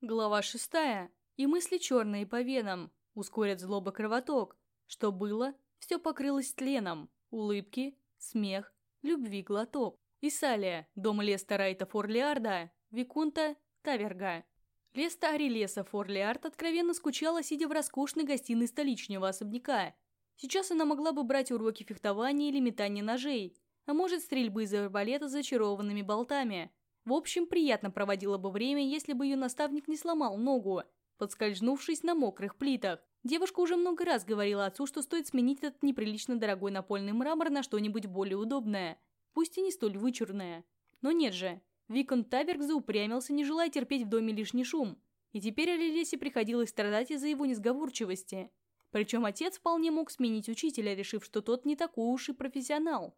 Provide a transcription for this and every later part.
Глава шестая. И мысли черные по венам, ускорят злоба кровоток. Что было, все покрылось тленом. Улыбки, смех, любви глоток. Исалия, дом Леста Райта Форлиарда, Викунта Таверга. Леста Арилеса Форлиард откровенно скучала, сидя в роскошной гостиной столичного особняка. Сейчас она могла бы брать уроки фехтования или метания ножей, а может стрельбы из арбалета с зачарованными болтами. В общем, приятно проводила бы время, если бы ее наставник не сломал ногу, подскользнувшись на мокрых плитах. Девушка уже много раз говорила отцу, что стоит сменить этот неприлично дорогой напольный мрамор на что-нибудь более удобное, пусть и не столь вычурное. Но нет же, Викон Таверк заупрямился, не желая терпеть в доме лишний шум, и теперь Алилесе приходилось страдать из-за его несговорчивости. Причем отец вполне мог сменить учителя, решив, что тот не такой уж и профессионал,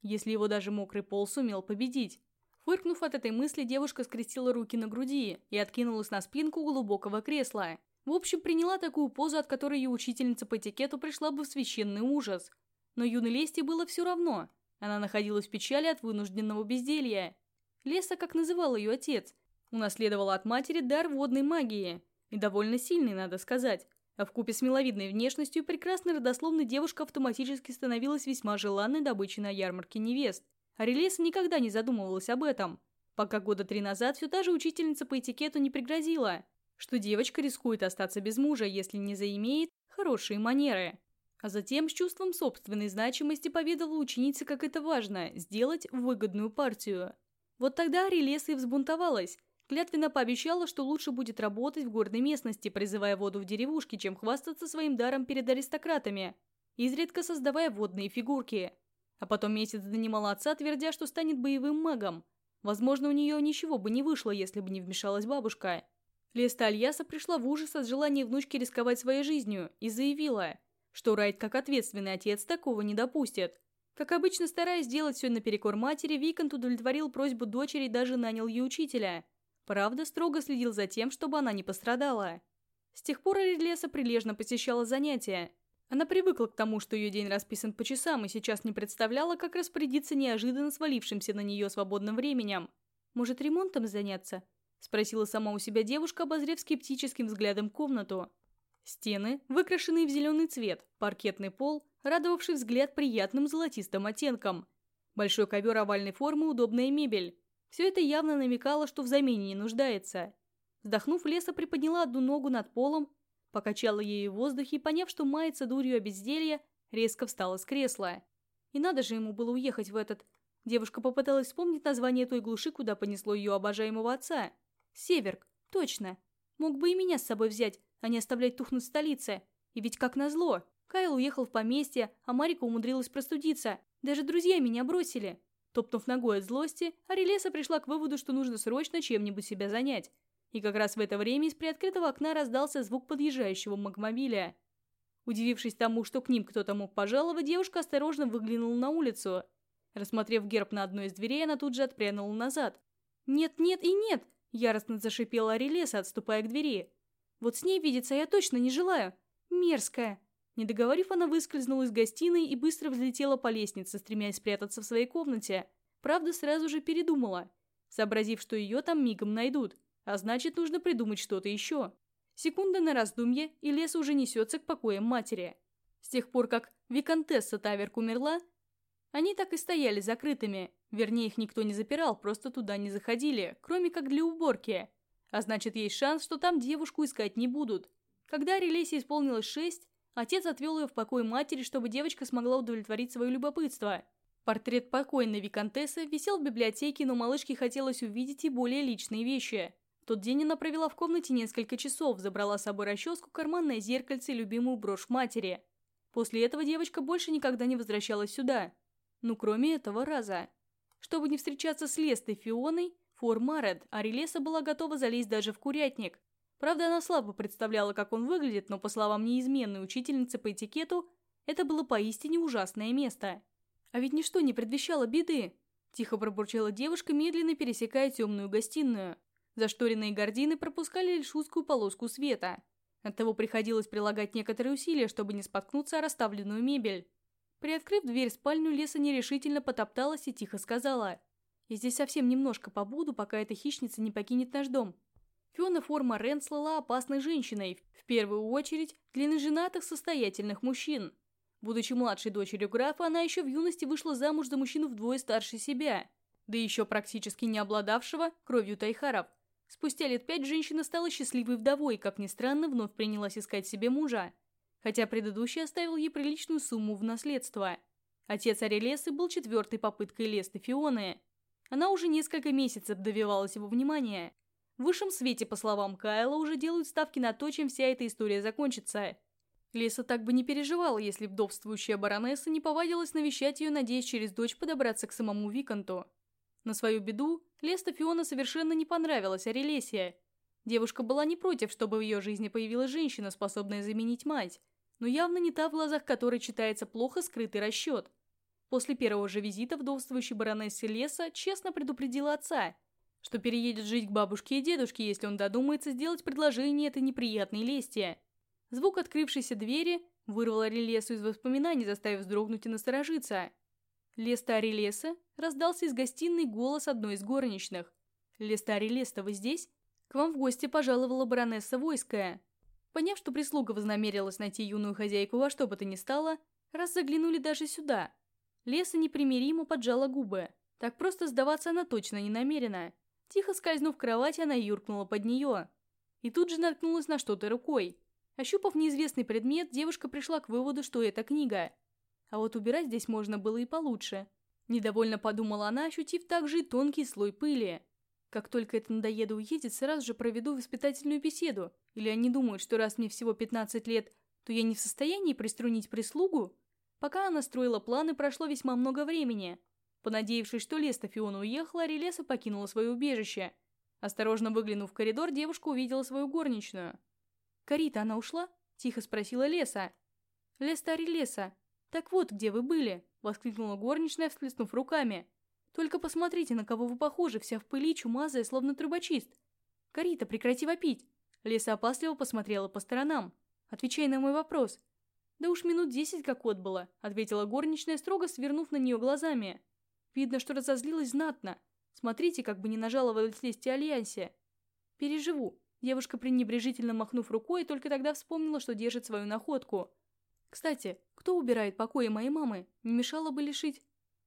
если его даже мокрый пол сумел победить. Фыркнув от этой мысли, девушка скрестила руки на груди и откинулась на спинку глубокого кресла. В общем, приняла такую позу, от которой ее учительница по этикету пришла бы в священный ужас. Но юной Лесте было все равно. Она находилась в печали от вынужденного безделья Леса, как называл ее отец, унаследовала от матери дар водной магии. И довольно сильный, надо сказать. А вкупе с миловидной внешностью прекрасной родословной девушка автоматически становилась весьма желанной добычей на ярмарке невест. Релеса никогда не задумывалась об этом. Пока года три назад все та же учительница по этикету не пригрозила, что девочка рискует остаться без мужа, если не заимеет хорошие манеры. А затем с чувством собственной значимости поведала ученице, как это важно – сделать выгодную партию. Вот тогда Арелеса и взбунтовалась. Клятвенно пообещала, что лучше будет работать в горной местности, призывая воду в деревушке, чем хвастаться своим даром перед аристократами, изредка создавая водные фигурки. А потом месяц донимала отца, твердя, что станет боевым магом. Возможно, у нее ничего бы не вышло, если бы не вмешалась бабушка. Леста Альяса пришла в ужас от желания внучки рисковать своей жизнью и заявила, что Райт, как ответственный отец, такого не допустит. Как обычно, стараясь сделать все наперекор матери, Викант удовлетворил просьбу дочери и даже нанял ей учителя. Правда, строго следил за тем, чтобы она не пострадала. С тех пор Аридлеса прилежно посещала занятия. Она привыкла к тому, что ее день расписан по часам, и сейчас не представляла, как распорядиться неожиданно свалившимся на нее свободным временем. «Может, ремонтом заняться?» – спросила сама у себя девушка, обозрев скептическим взглядом комнату. Стены, выкрашенные в зеленый цвет, паркетный пол, радовавший взгляд приятным золотистым оттенком. Большой ковер овальной формы, удобная мебель. Все это явно намекало, что в замене не нуждается. Вздохнув, Леса приподняла одну ногу над полом, покачала ею в воздухе поняв, что мается дурью о безделье, резко встала с кресла. И надо же ему было уехать в этот... Девушка попыталась вспомнить название той глуши, куда понесло ее обожаемого отца. Северк, точно. Мог бы и меня с собой взять, а не оставлять тухнуть в столице. И ведь как назло, Кайл уехал в поместье, а Марика умудрилась простудиться. Даже друзья меня бросили. Топнув ногой от злости, Арелеса пришла к выводу, что нужно срочно чем-нибудь себя занять. И как раз в это время из приоткрытого окна раздался звук подъезжающего магмобиля. Удивившись тому, что к ним кто-то мог пожаловать, девушка осторожно выглянула на улицу. Рассмотрев герб на одной из дверей, она тут же отпрянула назад. «Нет, нет и нет!» – яростно зашипела Арелеса, отступая к двери. «Вот с ней видеться я точно не желаю. Мерзкая!» Не договорив, она выскользнула из гостиной и быстро взлетела по лестнице, стремясь спрятаться в своей комнате. Правда, сразу же передумала, сообразив, что ее там мигом найдут, а значит, нужно придумать что-то еще. Секунда на раздумье, и лес уже несется к покоям матери. С тех пор, как Викантесса Таверк умерла, они так и стояли закрытыми, вернее, их никто не запирал, просто туда не заходили, кроме как для уборки. А значит, есть шанс, что там девушку искать не будут. Когда Релесе исполнилось шесть, Отец отвел ее в покой матери, чтобы девочка смогла удовлетворить свое любопытство. Портрет покойной виконтессы висел в библиотеке, но малышке хотелось увидеть и более личные вещи. Тот день она провела в комнате несколько часов, забрала с собой расческу, карманное зеркальце и любимую брошь матери. После этого девочка больше никогда не возвращалась сюда. Ну, кроме этого раза. Чтобы не встречаться с Лестой Фионой, Фор Маред, Арилеса была готова залезть даже в курятник, Правда, она слабо представляла, как он выглядит, но, по словам неизменной учительницы по этикету, это было поистине ужасное место. А ведь ничто не предвещало беды. Тихо пробурчала девушка, медленно пересекая темную гостиную. Зашторенные гардины пропускали лишь узкую полоску света. Оттого приходилось прилагать некоторые усилия, чтобы не споткнуться о расставленную мебель. Приоткрыв дверь в спальню, Леса нерешительно потопталась и тихо сказала. «Я здесь совсем немножко побуду, пока эта хищница не покинет наш дом. Фиона Форма Рен слала опасной женщиной, в первую очередь для неженатых состоятельных мужчин. Будучи младшей дочерью графа, она еще в юности вышла замуж за мужчину вдвое старше себя, да еще практически не обладавшего кровью тайхаров. Спустя лет пять женщина стала счастливой вдовой и, как ни странно, вновь принялась искать себе мужа, хотя предыдущий оставил ей приличную сумму в наследство. Отец Арелесы был четвертой попыткой Лесты Фионы. Она уже несколько месяцев добивалась его внимания. В высшем свете, по словам Кайла, уже делают ставки на то, чем вся эта история закончится. Леса так бы не переживала, если вдовствующая баронесса не повадилась навещать ее, надеясь через дочь подобраться к самому Виконту. На свою беду, Леста Фиона совершенно не понравилась Арелесия. Девушка была не против, чтобы в ее жизни появилась женщина, способная заменить мать, но явно не та, в глазах которой читается плохо скрытый расчет. После первого же визита вдовствующей баронессы Леса честно предупредила отца, что переедет жить к бабушке и дедушке, если он додумается сделать предложение этой неприятной лести. Звук открывшейся двери вырвал Арелесу из воспоминаний, заставив вздрогнуть и насторожиться. «Леста Арелеса?» – раздался из гостиной голос одной из горничных. «Леста Арелеста, вы здесь?» «К вам в гости пожаловала баронесса Войская». Поняв, что прислуга вознамерилась найти юную хозяйку во что бы то ни стало, раз заглянули даже сюда. Леса непримиримо поджала губы. Так просто сдаваться она точно не намерена. Тихо скользнув в кровать, она юркнула под нее. И тут же наткнулась на что-то рукой. Ощупав неизвестный предмет, девушка пришла к выводу, что это книга. А вот убирать здесь можно было и получше. Недовольно подумала она, ощутив также и тонкий слой пыли. Как только это надоеда уедет, сразу же проведу воспитательную беседу. Или они думают, что раз мне всего 15 лет, то я не в состоянии приструнить прислугу? Пока она строила планы, прошло весьма много времени. Понадеявшись, что Леста Фиона уехала, Релеса покинула свое убежище. Осторожно выглянув в коридор, девушка увидела свою горничную. «Карита, она ушла?» – тихо спросила Леса. «Леста Релеса, так вот, где вы были?» – воскликнула горничная, всплеснув руками. Только посмотрите, на кого вы похожи, вся в пыли, чумазая, словно трубочист. Карита, прекрати вопить. Леса опасливо посмотрела по сторонам. Отвечай на мой вопрос. Да уж минут десять как отбыла, ответила горничная, строго свернув на нее глазами. Видно, что разозлилась знатно. Смотрите, как бы не нажаловалась лести Альянсе. Переживу. Девушка, пренебрежительно махнув рукой, только тогда вспомнила, что держит свою находку. Кстати, кто убирает покои моей мамы? Не мешало бы лишить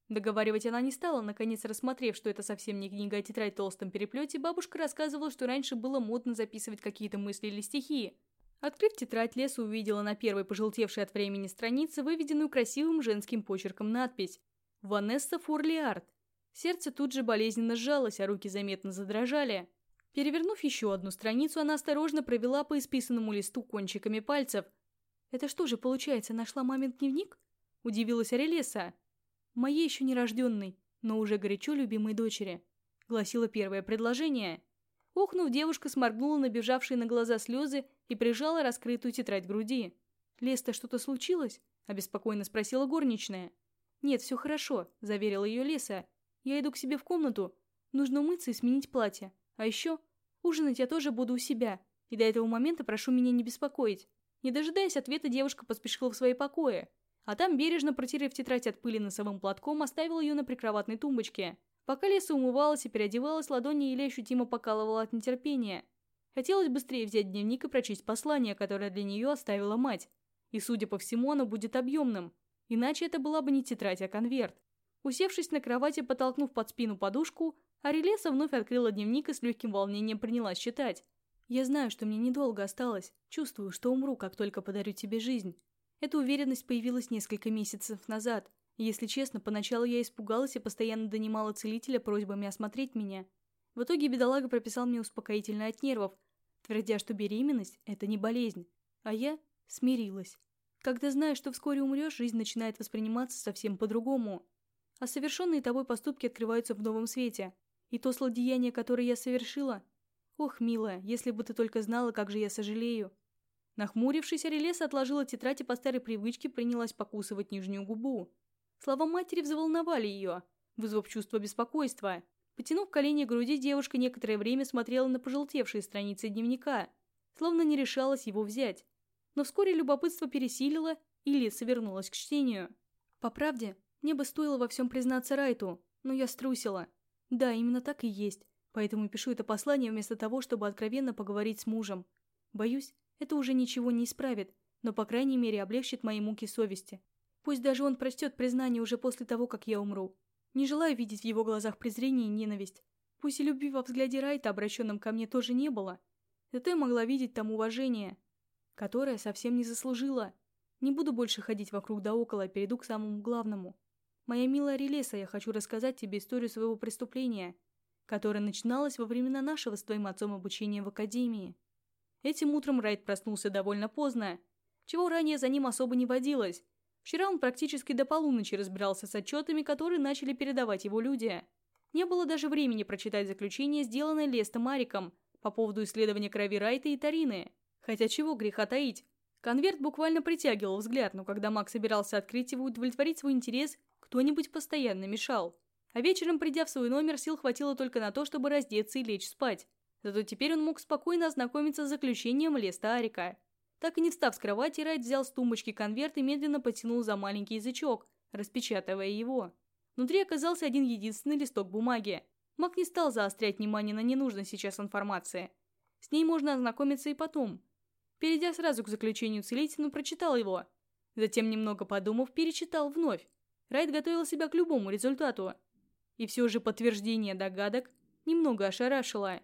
Договаривать она не стала, наконец рассмотрев, что это совсем не книга, а тетрадь в толстом переплете, бабушка рассказывала, что раньше было модно записывать какие-то мысли или стихи. Открыв тетрадь, Леса увидела на первой пожелтевшей от времени странице выведенную красивым женским почерком надпись «Ванесса Фурлиард». Сердце тут же болезненно сжалось, а руки заметно задрожали. Перевернув еще одну страницу, она осторожно провела по исписанному листу кончиками пальцев. «Это что же, получается, нашла мамин дневник?» – удивилась Арелеса моей еще нерожденной, но уже горячо любимой дочери», — гласило первое предложение. Охнув, девушка сморгнула набежавшие на глаза слезы и прижала раскрытую тетрадь к груди. «Леста, что-то случилось?» — обеспокоенно спросила горничная. «Нет, все хорошо», — заверила ее Леса. «Я иду к себе в комнату. Нужно умыться и сменить платье. А еще ужинать я тоже буду у себя. И до этого момента прошу меня не беспокоить». Не дожидаясь ответа, девушка поспешила в свои покои. А там, бережно протерев тетрадь от пыли носовым платком, оставил ее на прикроватной тумбочке. Пока Леса умывалась и переодевалась, ладони еле ощутимо покалывала от нетерпения. Хотелось быстрее взять дневник и прочесть послание, которое для нее оставила мать. И, судя по всему, оно будет объемным. Иначе это была бы не тетрадь, а конверт. Усевшись на кровати, потолкнув под спину подушку, Арелеса вновь открыла дневник и с легким волнением принялась читать. «Я знаю, что мне недолго осталось. Чувствую, что умру, как только подарю тебе жизнь. Эта уверенность появилась несколько месяцев назад. если честно, поначалу я испугалась и постоянно донимала целителя просьбами осмотреть меня. В итоге бедолага прописал мне успокоительное от нервов, твердя, что беременность – это не болезнь. А я смирилась. Когда знаешь, что вскоре умрешь, жизнь начинает восприниматься совсем по-другому. А совершенные тобой поступки открываются в новом свете. И то злодеяние, которое я совершила... Ох, милая, если бы ты только знала, как же я сожалею. Нахмурившись, Арелеса отложила тетрадь и по старой привычке принялась покусывать нижнюю губу. Слова матери взволновали ее, вызвав чувство беспокойства. Потянув колени к груди, девушка некоторое время смотрела на пожелтевшие страницы дневника, словно не решалась его взять. Но вскоре любопытство пересилило, и Лиса вернулась к чтению. По правде, мне бы стоило во всем признаться Райту, но я струсила. Да, именно так и есть. Поэтому пишу это послание вместо того, чтобы откровенно поговорить с мужем. Боюсь, это уже ничего не исправит, но по крайней мере облегчит мои муки совести. Пусть даже он прочтет признание уже после того, как я умру. Не желаю видеть в его глазах презрение и ненависть. Пусть и любви во взгляде Райта, обращенном ко мне, тоже не было. Зато я могла видеть там уважение, которое совсем не заслужила. Не буду больше ходить вокруг да около, перейду к самому главному. Моя милая Релеса, я хочу рассказать тебе историю своего преступления, которое начиналось во времена нашего с твоим отцом обучения в академии. Этим утром Райт проснулся довольно поздно, чего ранее за ним особо не водилось. Вчера он практически до полуночи разбирался с отчетами, которые начали передавать его люди. Не было даже времени прочитать заключение, сделанное Лестом Мариком по поводу исследования крови Райта и Тарины. Хотя чего греха таить. Конверт буквально притягивал взгляд, но когда Макс собирался открыть его и удовлетворить свой интерес, кто-нибудь постоянно мешал. А вечером, придя в свой номер, сил хватило только на то, чтобы раздеться и лечь спать. Зато теперь он мог спокойно ознакомиться с заключением Леста Арика. Так и не встав с кровати, Райт взял с тумбочки конверт и медленно потянул за маленький язычок, распечатывая его. Внутри оказался один единственный листок бумаги. Мак не стал заострять внимание на ненужной сейчас информации. С ней можно ознакомиться и потом – Перейдя сразу к заключению целителя, прочитал его. Затем, немного подумав, перечитал вновь. Райт готовил себя к любому результату. И все же подтверждение догадок немного ошарашило.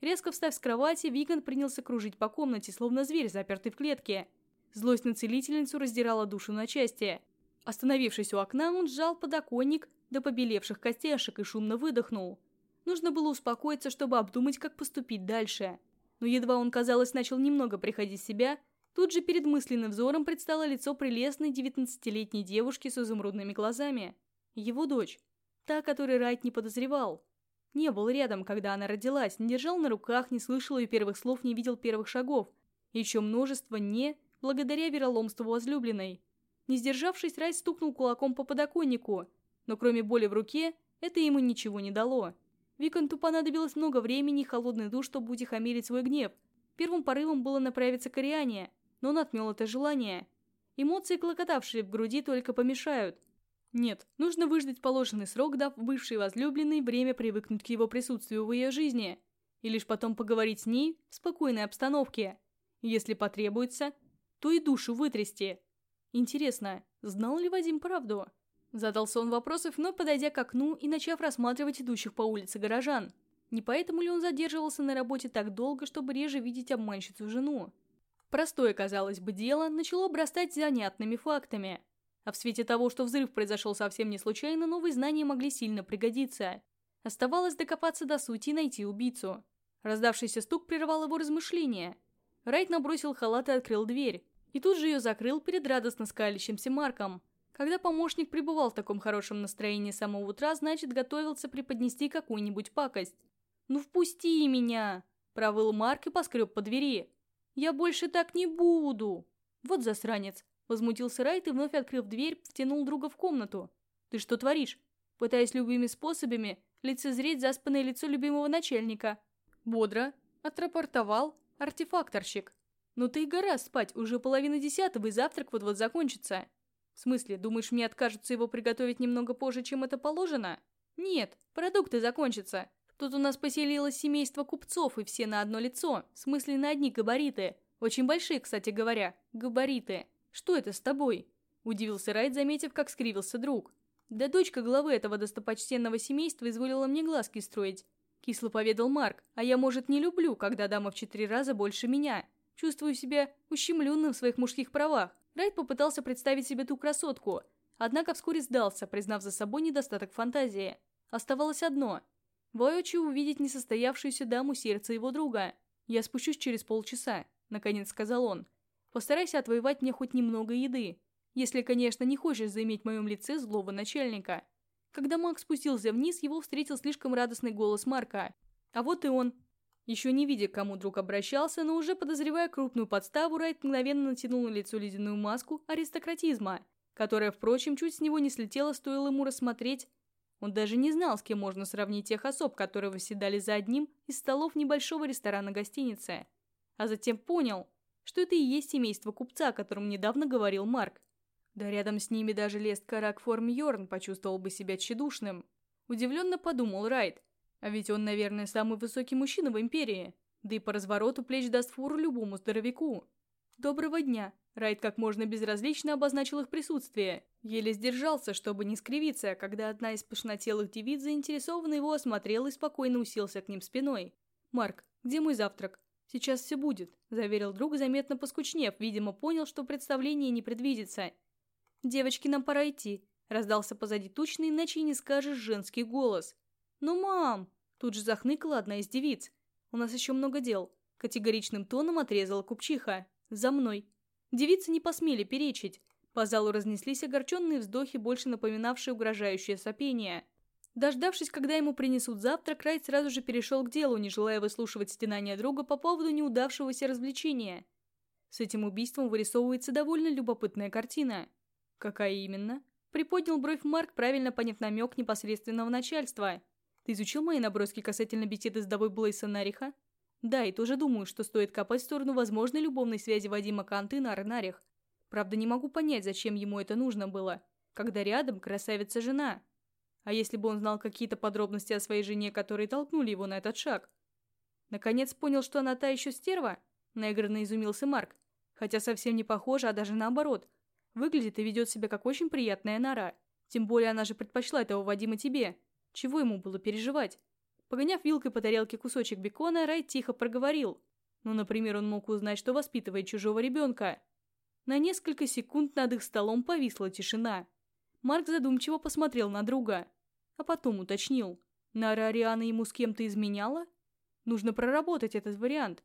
Резко встав с кровати, Виган принялся кружить по комнате, словно зверь, запертый в клетке. Злость на целительницу раздирала душу на части. Остановившись у окна, он сжал подоконник до побелевших костяшек и шумно выдохнул. Нужно было успокоиться, чтобы обдумать, как поступить дальше но едва он, казалось, начал немного приходить в себя, тут же перед мысленным взором предстало лицо прелестной девятнадцатилетней девушки с изумрудными глазами. Его дочь. Та, которой Райт не подозревал. Не был рядом, когда она родилась, не держал на руках, не слышал ее первых слов, не видел первых шагов. Еще множество «не» благодаря вероломству возлюбленной. Не сдержавшись, Райт стукнул кулаком по подоконнику, но кроме боли в руке, это ему ничего не дало. Виконту понадобилось много времени и холодный душ, чтобы утихомирить свой гнев. Первым порывом было направиться к Ариане, но он отмел это желание. Эмоции, клокотавшие в груди, только помешают. Нет, нужно выждать положенный срок, дав бывшей возлюбленной время привыкнуть к его присутствию в ее жизни, и лишь потом поговорить с ней в спокойной обстановке. Если потребуется, то и душу вытрясти. Интересно, знал ли Вадим правду? Задался он вопросов, но подойдя к окну и начав рассматривать идущих по улице горожан. Не поэтому ли он задерживался на работе так долго, чтобы реже видеть обманщицу жену? Простое, казалось бы, дело начало обрастать занятными фактами. А в свете того, что взрыв произошел совсем не случайно, новые знания могли сильно пригодиться. Оставалось докопаться до сути и найти убийцу. Раздавшийся стук прервал его размышления. Райт набросил халат и открыл дверь. И тут же ее закрыл перед радостно скалящимся Марком – когда помощник пребывал в таком хорошем настроении с самого утра, значит, готовился преподнести какую-нибудь пакость. «Ну впусти меня!» – провыл Марк и поскреб по двери. «Я больше так не буду!» «Вот засранец!» – возмутился Райт и, вновь открыв дверь, втянул друга в комнату. «Ты что творишь?» Пытаясь любыми способами лицезреть заспанное лицо любимого начальника. Бодро отрапортовал артефакторщик. «Ну ты и гора спать, уже половина десятого, и завтрак вот-вот закончится!» «В смысле, думаешь, мне откажутся его приготовить немного позже, чем это положено?» «Нет, продукты закончатся. Тут у нас поселилось семейство купцов, и все на одно лицо, в смысле на одни габариты. Очень большие, кстати говоря, габариты. Что это с тобой?» Удивился Райт, заметив, как скривился друг. «Да дочка главы этого достопочтенного семейства изволила мне глазки строить», кисло поведал Марк, «а я, может, не люблю, когда дама в четыре раза больше меня. Чувствую себя ущемленным в своих мужских правах. Райт попытался представить себе ту красотку, однако вскоре сдался, признав за собой недостаток фантазии. Оставалось одно – воочию увидеть несостоявшуюся даму сердца его друга. «Я спущусь через полчаса», – наконец сказал он. «Постарайся отвоевать мне хоть немного еды, если, конечно, не хочешь заиметь в моем лице злого начальника». Когда Макс спустился вниз, его встретил слишком радостный голос Марка. А вот и он. Еще не видя, к кому друг обращался, но уже подозревая крупную подставу, Райт мгновенно натянул на лицо ледяную маску аристократизма, которая, впрочем, чуть с него не слетела, стоило ему рассмотреть. Он даже не знал, с кем можно сравнить тех особ, которые восседали за одним из столов небольшого ресторана гостиницы. А затем понял, что это и есть семейство купца, о котором недавно говорил Марк. Да рядом с ними даже Лест Карак Йорн почувствовал бы себя тщедушным. Удивленно подумал Райт – А ведь он, наверное, самый высокий мужчина в Империи. Да и по развороту плеч даст фуру любому здоровяку. «Доброго дня!» Райт как можно безразлично обозначил их присутствие. Еле сдержался, чтобы не скривиться, когда одна из пышнотелых девиц заинтересованно его осмотрела и спокойно уселся к ним спиной. «Марк, где мой завтрак?» «Сейчас все будет», – заверил друг, заметно поскучнев, видимо, понял, что представление не предвидится. «Девочки, нам пора идти», – раздался позади тучный, иначе не скажешь женский голос. «Ну, мам!» – тут же захныкала одна из девиц. «У нас еще много дел», – категоричным тоном отрезала купчиха. «За мной». Девицы не посмели перечить. По залу разнеслись огорченные вздохи, больше напоминавшие угрожающее сопение. Дождавшись, когда ему принесут завтрак, Райт сразу же перешел к делу, не желая выслушивать стенания друга по поводу неудавшегося развлечения. С этим убийством вырисовывается довольно любопытная картина. Какая именно? Приподнял бровь Марк, правильно поняв намек непосредственного начальства. Ты изучил мои наброски касательно беседы с Давой Блейса Нариха? Да, и тоже думаю, что стоит копать в сторону возможной любовной связи Вадима Канты на Арнарих. Правда, не могу понять, зачем ему это нужно было, когда рядом красавица-жена. А если бы он знал какие-то подробности о своей жене, которые толкнули его на этот шаг? Наконец понял, что она та еще стерва? Наигранно изумился Марк. Хотя совсем не похожа, а даже наоборот. Выглядит и ведет себя как очень приятная нора. Тем более она же предпочла этого Вадима тебе. Чего ему было переживать? Погоняв вилкой по тарелке кусочек бекона, Рай тихо проговорил. Ну, например, он мог узнать, что воспитывает чужого ребенка. На несколько секунд над их столом повисла тишина. Марк задумчиво посмотрел на друга а потом уточнил. Нара Ариана ему с кем-то изменяла? Нужно проработать этот вариант.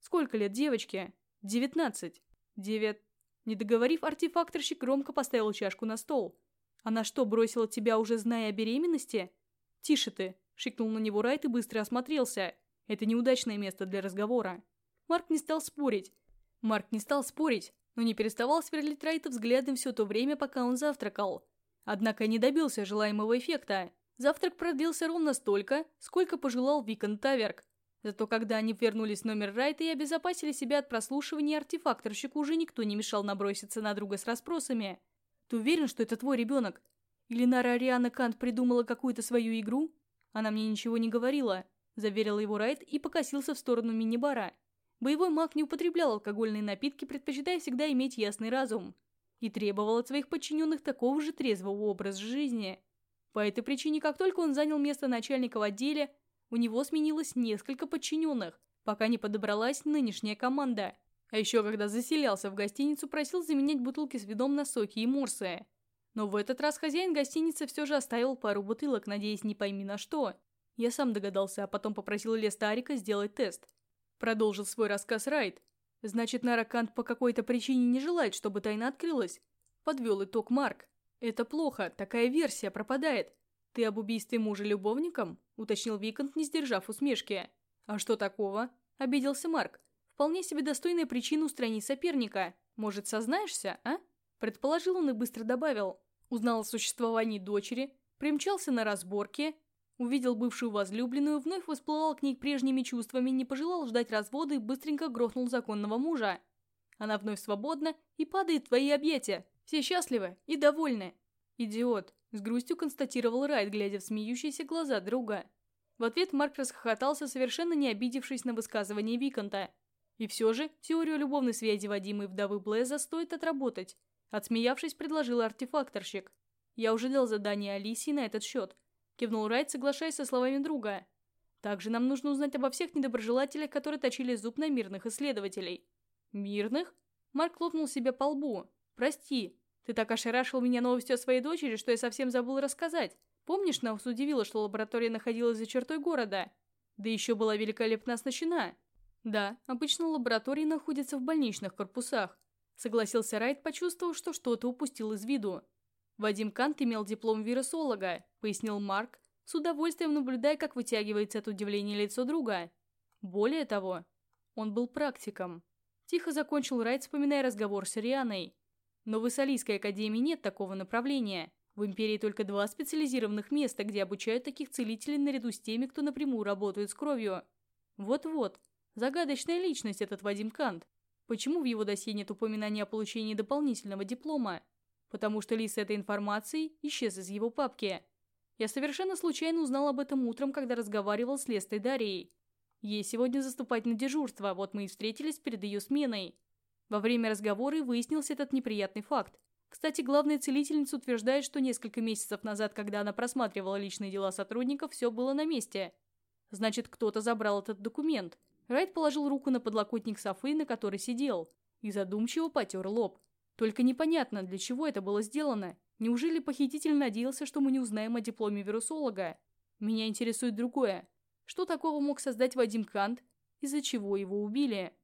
Сколько лет девочке? Девятнадцать. Девят... Не договорив, артефакторщик громко поставил чашку на стол. Она что, бросила тебя, уже зная о беременности? Тише ты, шикнул на него Райт и быстро осмотрелся. Это неудачное место для разговора. Марк не стал спорить. Марк не стал спорить, но не переставал сверлить Райта взглядом все то время, пока он завтракал. Однако не добился желаемого эффекта. Завтрак продлился ровно столько, сколько пожелал Викон Таверк. Зато когда они вернулись в номер Райта и обезопасили себя от прослушивания, артефакторщику уже никто не мешал наброситься на друга с расспросами. «Ты уверен, что это твой ребенок? Или Нара Ариана Кант придумала какую-то свою игру?» «Она мне ничего не говорила», – заверил его Райт и покосился в сторону мини-бара. Боевой маг не употреблял алкогольные напитки, предпочитая всегда иметь ясный разум и требовал от своих подчиненных такого же трезвого образа жизни. По этой причине, как только он занял место начальника в отделе, у него сменилось несколько подчиненных, пока не подобралась нынешняя команда. А еще когда заселялся в гостиницу, просил заменять бутылки с видом на соки и морсы. Но в этот раз хозяин гостиницы все же оставил пару бутылок, надеясь не пойми на что. Я сам догадался, а потом попросил Леста Арика сделать тест. Продолжил свой рассказ Райт, Значит, Наракант по какой-то причине не желает, чтобы тайна открылась. Подвел итог Марк. Это плохо, такая версия пропадает. Ты об убийстве мужа любовником? Уточнил Викант, не сдержав усмешки. А что такого? Обиделся Марк. Вполне себе достойная причина устранить соперника. Может, сознаешься, а? Предположил он и быстро добавил. Узнал о существовании дочери, примчался на разборке, Увидел бывшую возлюбленную, вновь всплывал к ней прежними чувствами, не пожелал ждать развода и быстренько грохнул законного мужа. Она вновь свободна и падает в твои объятия. Все счастливы и довольны. Идиот, с грустью констатировал Райт, глядя в смеющиеся глаза друга. В ответ Марк расхохотался, совершенно не обидевшись на высказывание Виконта. И все же, теорию любовной связи Вадима и вдовы Блэза стоит отработать. Отсмеявшись, предложил артефакторщик. Я уже дал задание Алисии на этот счет. Кивнул Райт, соглашаясь со словами друга. Также нам нужно узнать обо всех недоброжелателях, которые точили зуб на мирных исследователей. Мирных? Марк хлопнул себя по лбу. Прости, ты так ошарашил меня новостью о своей дочери, что я совсем забыл рассказать. Помнишь, нас удивило, что лаборатория находилась за чертой города? Да еще была великолепно оснащена. Да, обычно лаборатории находятся в больничных корпусах. Согласился Райт, почувствовав, что что-то упустил из виду. Вадим Кант имел диплом вирусолога, пояснил Марк, с удовольствием наблюдая, как вытягивается от удивления лицо друга. Более того, он был практиком. Тихо закончил Райт, вспоминая разговор с Рианой. Но в Исалийской академии нет такого направления. В Империи только два специализированных места, где обучают таких целителей наряду с теми, кто напрямую работает с кровью. Вот-вот, загадочная личность этот Вадим Кант. Почему в его досье нет упоминания о получении дополнительного диплома? Потому что лист с этой информацией исчез из его папки. Я совершенно случайно узнал об этом утром, когда разговаривал с Лестой Дарьей. Ей сегодня заступать на дежурство, вот мы и встретились перед ее сменой. Во время разговора выяснился этот неприятный факт. Кстати, главная целительница утверждает, что несколько месяцев назад, когда она просматривала личные дела сотрудников, все было на месте. Значит, кто-то забрал этот документ. Райт положил руку на подлокотник Софы, на которой сидел, и задумчиво потер лоб. Только непонятно, для чего это было сделано. Неужели похититель надеялся, что мы не узнаем о дипломе вирусолога? Меня интересует другое. Что такого мог создать Вадим Кант, из-за чего его убили?